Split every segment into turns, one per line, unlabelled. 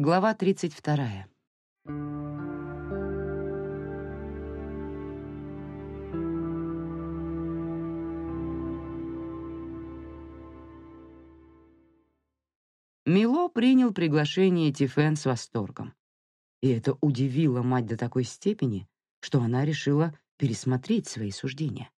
Глава 32. Мило принял приглашение Тифен с восторгом. И это удивило мать до такой степени, что она решила пересмотреть свои суждения.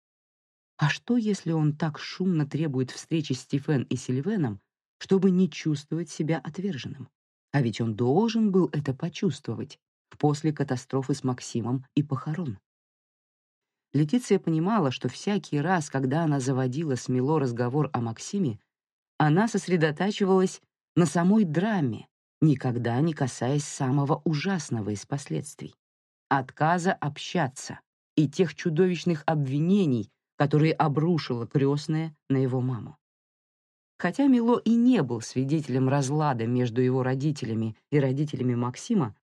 А что, если он так шумно требует встречи с Тифен и Сильвеном, чтобы не чувствовать себя отверженным? А ведь он должен был это почувствовать после катастрофы с Максимом и похорон. Летиция понимала, что всякий раз, когда она заводила с Мило разговор о Максиме, она сосредотачивалась на самой драме, никогда не касаясь самого ужасного из последствий — отказа общаться и тех чудовищных обвинений, которые обрушила крестная на его маму. Хотя Мило и не был свидетелем разлада между его родителями и родителями Максима,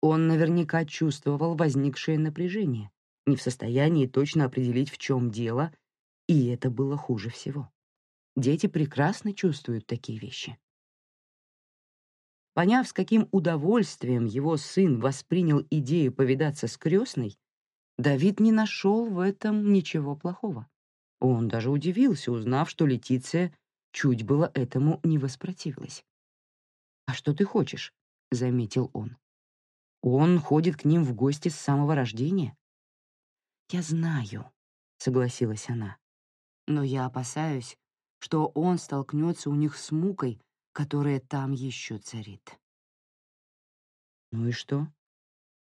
он наверняка чувствовал возникшее напряжение, не в состоянии точно определить, в чем дело, и это было хуже всего. Дети прекрасно чувствуют такие вещи. Поняв, с каким удовольствием его сын воспринял идею повидаться с крестной, Давид не нашел в этом ничего плохого. Он даже удивился, узнав, что Летиция чуть было этому не воспротивилась. «А что ты хочешь?» — заметил он. «Он ходит к ним в гости с самого рождения». «Я знаю», — согласилась она. «Но я опасаюсь, что он столкнется у них с мукой, которая там еще царит». «Ну и что?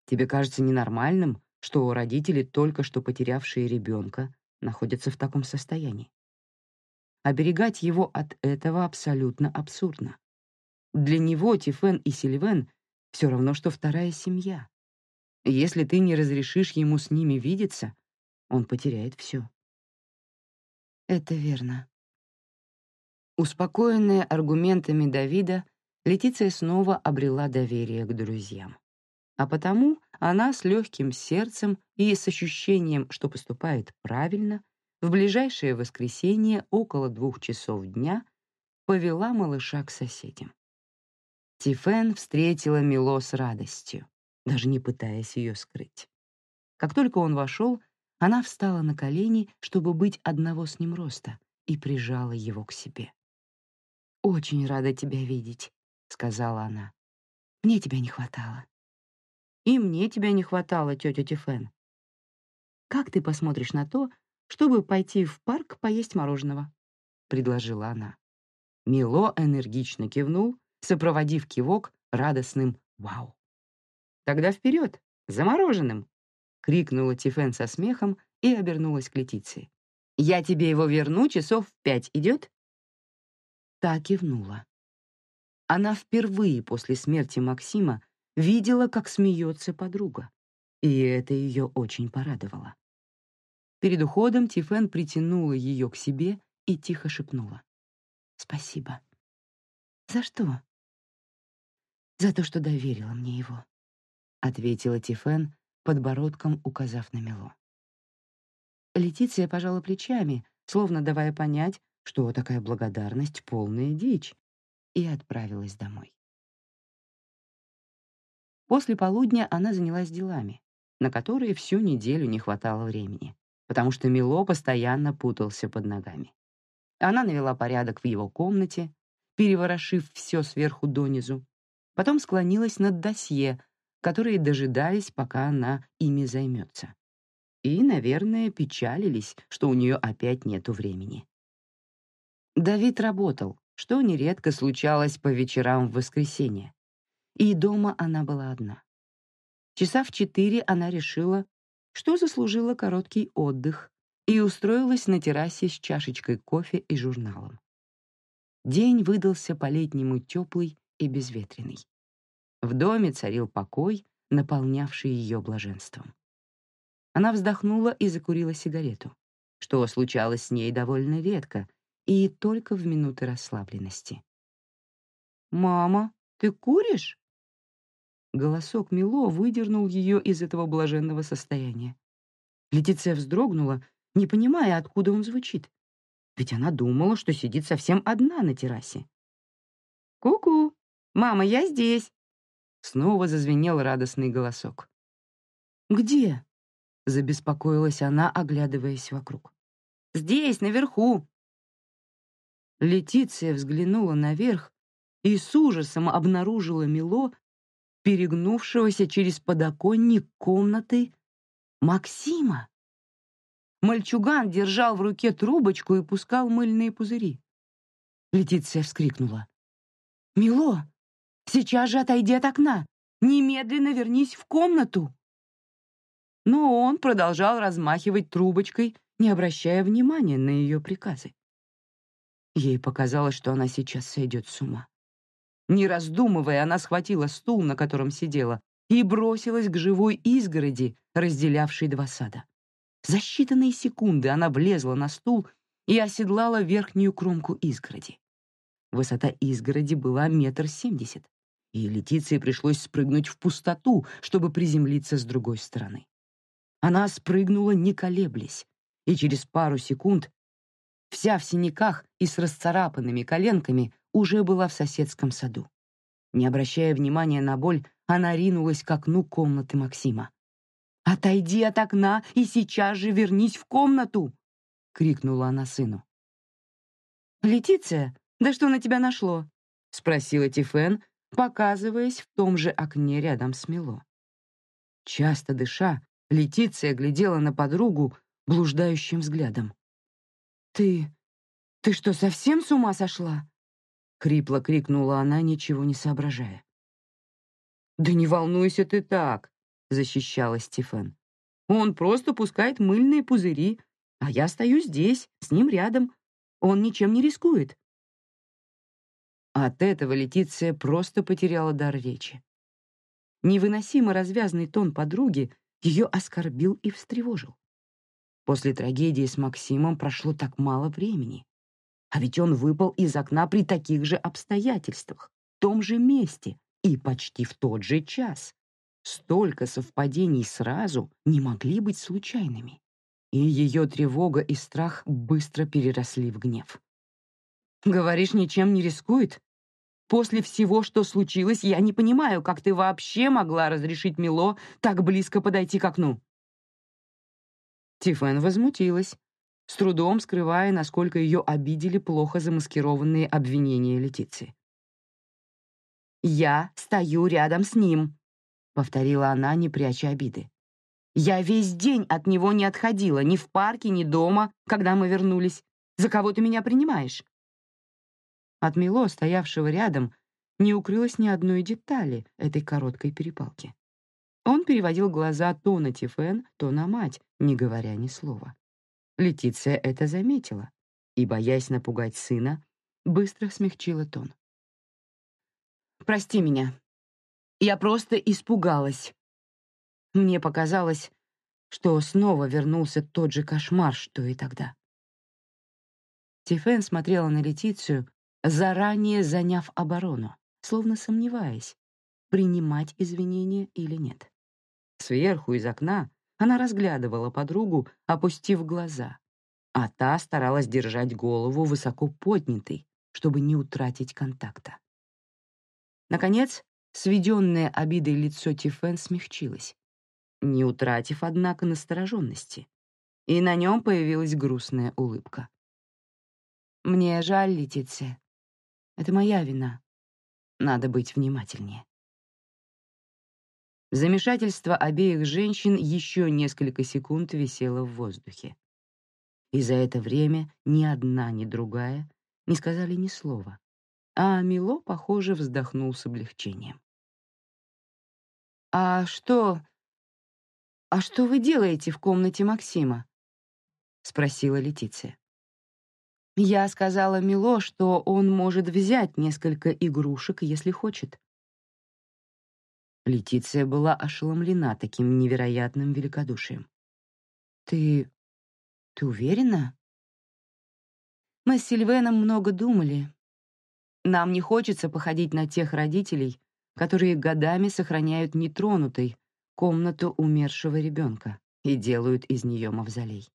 Тебе кажется ненормальным, что родители, только что потерявшие ребенка, находятся в таком состоянии?» Оберегать его от этого абсолютно абсурдно. Для него Тифен и Сильвен все равно, что вторая семья. Если ты не разрешишь ему с ними видеться, он потеряет все. Это верно. Успокоенная аргументами Давида, Летиция снова обрела доверие к друзьям. А потому она с легким сердцем и с ощущением, что поступает правильно, в ближайшее воскресенье около двух часов дня повела малыша к соседям. Тифен встретила Мило с радостью, даже не пытаясь ее скрыть. Как только он вошел, она встала на колени, чтобы быть одного с ним роста, и прижала его к себе. «Очень рада тебя видеть», — сказала она. «Мне тебя не хватало». «И мне тебя не хватало, тетя Тифен». «Как ты посмотришь на то, чтобы пойти в парк поесть мороженого», — предложила она. Мило энергично кивнул, сопроводив кивок радостным «Вау!». «Тогда вперед, за мороженым!» — крикнула Тифен со смехом и обернулась к Летиции. «Я тебе его верну часов в пять, идет?» Та кивнула. Она впервые после смерти Максима видела, как смеется подруга, и это ее очень порадовало. Перед уходом Тифен притянула ее к себе и тихо шепнула. «Спасибо». «За что?» «За то, что доверила мне его», — ответила Тифен, подбородком указав на Мело. Летиция пожала плечами, словно давая понять, что такая благодарность — полная дичь, и отправилась домой. После полудня она занялась делами, на которые всю неделю не хватало времени потому что Мило постоянно путался под ногами. Она навела порядок в его комнате, переворошив все сверху донизу, потом склонилась над досье, которые дожидались, пока она ими займется. И, наверное, печалились, что у нее опять нету времени. Давид работал, что нередко случалось по вечерам в воскресенье, и дома она была одна. Часа в четыре она решила, что заслужила короткий отдых и устроилась на террасе с чашечкой кофе и журналом. День выдался по-летнему теплый и безветренный. В доме царил покой, наполнявший ее блаженством. Она вздохнула и закурила сигарету, что случалось с ней довольно редко и только в минуты расслабленности. «Мама, ты куришь?» Голосок Мило выдернул ее из этого блаженного состояния. Летиция вздрогнула, не понимая, откуда он звучит. Ведь она думала, что сидит совсем одна на террасе. «Ку-ку! Мама, я здесь!» снова зазвенел радостный голосок. «Где?» — забеспокоилась она, оглядываясь вокруг. «Здесь, наверху!» Летиция взглянула наверх и с ужасом обнаружила Мило, перегнувшегося через подоконник комнаты Максима. Мальчуган держал в руке трубочку и пускал мыльные пузыри. Летиция вскрикнула. «Мило, сейчас же отойди от окна! Немедленно вернись в комнату!» Но он продолжал размахивать трубочкой, не обращая внимания на ее приказы. Ей показалось, что она сейчас сойдет с ума. Не раздумывая, она схватила стул, на котором сидела, и бросилась к живой изгороди, разделявшей два сада. За считанные секунды она влезла на стул и оседлала верхнюю кромку изгороди. Высота изгороди была метр семьдесят, и Летиции пришлось спрыгнуть в пустоту, чтобы приземлиться с другой стороны. Она спрыгнула, не колеблясь, и через пару секунд, вся в синяках и с расцарапанными коленками, уже была в соседском саду. Не обращая внимания на боль, она ринулась к окну комнаты Максима. «Отойди от окна и сейчас же вернись в комнату!» — крикнула она сыну. «Летиция, да что на тебя нашло?» — спросила Тифен, показываясь в том же окне рядом с Мило. Часто дыша, Летиция глядела на подругу блуждающим взглядом. «Ты... ты что, совсем с ума сошла?» — хрипло крикнула она, ничего не соображая. «Да не волнуйся ты так», — защищалась Стефан. «Он просто пускает мыльные пузыри, а я стою здесь, с ним рядом. Он ничем не рискует». От этого Летиция просто потеряла дар речи. Невыносимо развязный тон подруги ее оскорбил и встревожил. После трагедии с Максимом прошло так мало времени. А ведь он выпал из окна при таких же обстоятельствах, в том же месте, и почти в тот же час. Столько совпадений сразу не могли быть случайными. И ее тревога и страх быстро переросли в гнев. «Говоришь, ничем не рискует? После всего, что случилось, я не понимаю, как ты вообще могла разрешить Мило так близко подойти к окну». Тифен возмутилась, с трудом скрывая, насколько ее обидели плохо замаскированные обвинения Летиции. «Я стою рядом с ним», — повторила она, не пряча обиды. «Я весь день от него не отходила, ни в парке, ни дома, когда мы вернулись. За кого ты меня принимаешь?» От Мило, стоявшего рядом, не укрылось ни одной детали этой короткой перепалки. Он переводил глаза то на Тифен, то на мать, не говоря ни слова. Летиция это заметила и, боясь напугать сына, быстро смягчила тон. Прости меня. Я просто испугалась. Мне показалось, что снова вернулся тот же кошмар, что и тогда. Тифен смотрела на Летицию, заранее заняв оборону, словно сомневаясь, принимать извинения или нет. Сверху из окна она разглядывала подругу, опустив глаза, а та старалась держать голову высоко поднятой, чтобы не утратить контакта. Наконец, сведенное обидой лицо Тифен смягчилось, не утратив, однако, настороженности, и на нем появилась грустная улыбка. «Мне жаль, Летиция. Это моя вина. Надо быть внимательнее». Замешательство обеих женщин еще несколько секунд висело в воздухе. И за это время ни одна, ни другая не сказали ни слова, а Мило, похоже, вздохнул с облегчением. «А что... а что вы делаете в комнате Максима?» — спросила Летиция. «Я сказала Мило, что он может взять несколько игрушек, если хочет». Летиция была ошеломлена таким невероятным великодушием. «Ты... ты уверена?» Мы с Сильвеном много думали, нам не хочется походить на тех родителей, которые годами сохраняют нетронутой комнату умершего ребенка и делают из нее мавзолей.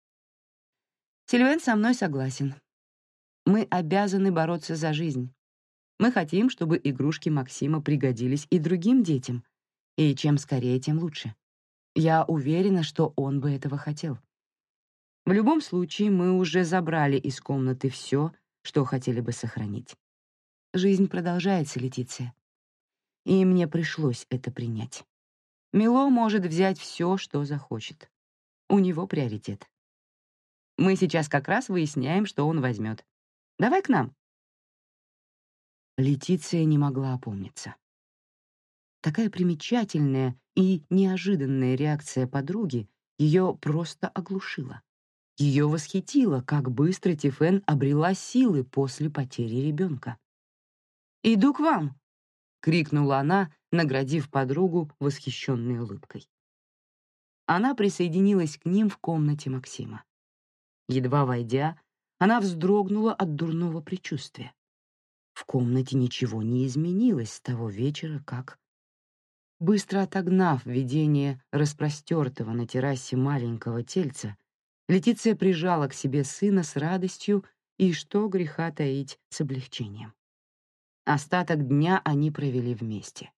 Сильвен со мной согласен. Мы обязаны бороться за жизнь. Мы хотим, чтобы игрушки Максима пригодились и другим детям. И чем скорее, тем лучше. Я уверена, что он бы этого хотел. В любом случае, мы уже забрали из комнаты все, что хотели бы сохранить. Жизнь продолжается, Летиция. И мне пришлось это принять. Мило может взять все, что захочет. У него приоритет. Мы сейчас как раз выясняем, что он возьмет. Давай к нам. Летиция не могла опомниться. Такая примечательная и неожиданная реакция подруги ее просто оглушила. Ее восхитило, как быстро Тифен обрела силы после потери ребенка. «Иду к вам!» — крикнула она, наградив подругу восхищенной улыбкой. Она присоединилась к ним в комнате Максима. Едва войдя, она вздрогнула от дурного предчувствия. В комнате ничего не изменилось с того вечера, как... Быстро отогнав видение распростертого на террасе маленького тельца, Летиция прижала к себе сына с радостью и, что греха таить, с облегчением. Остаток дня они провели вместе.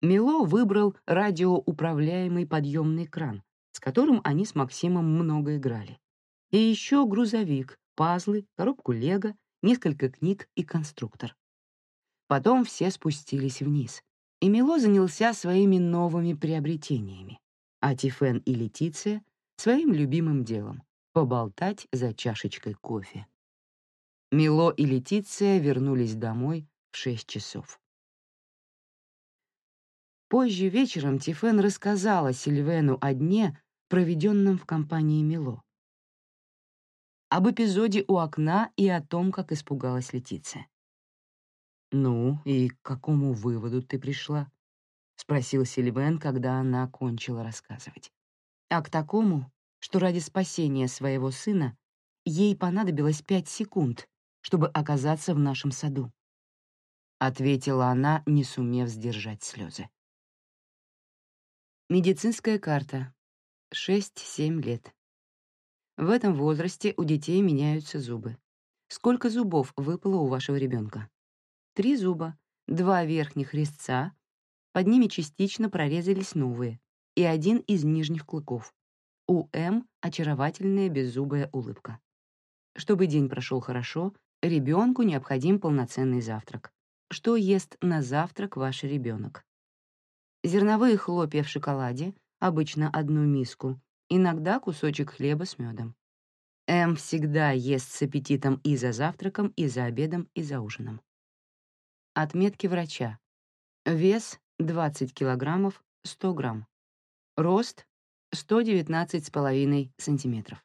Мило выбрал радиоуправляемый подъемный кран, с которым они с Максимом много играли. И еще грузовик, пазлы, коробку лего, несколько книг и конструктор. Потом все спустились вниз, и Мило занялся своими новыми приобретениями, а Тифен и Летиция своим любимым делом — поболтать за чашечкой кофе. Мило и Летиция вернулись домой в шесть часов. Позже вечером Тифен рассказала Сильвену о дне, проведенном в компании Мило. Об эпизоде у окна и о том, как испугалась Летиция. «Ну, и к какому выводу ты пришла?» — спросил Сильвен, когда она кончила рассказывать а к такому, что ради спасения своего сына ей понадобилось пять секунд, чтобы оказаться в нашем саду. Ответила она, не сумев сдержать слезы. Медицинская карта. 6-7 лет. В этом возрасте у детей меняются зубы. Сколько зубов выпало у вашего ребенка? Три зуба, два верхних резца, под ними частично прорезались новые, и один из нижних клыков. У М очаровательная беззубая улыбка. Чтобы день прошел хорошо, ребенку необходим полноценный завтрак. Что ест на завтрак ваш ребенок? Зерновые хлопья в шоколаде, обычно одну миску, иногда кусочек хлеба с медом. М всегда ест с аппетитом и за завтраком, и за обедом, и за ужином. Отметки врача. Вес 20 килограммов 100 грамм. Рост 119,5 сантиметров.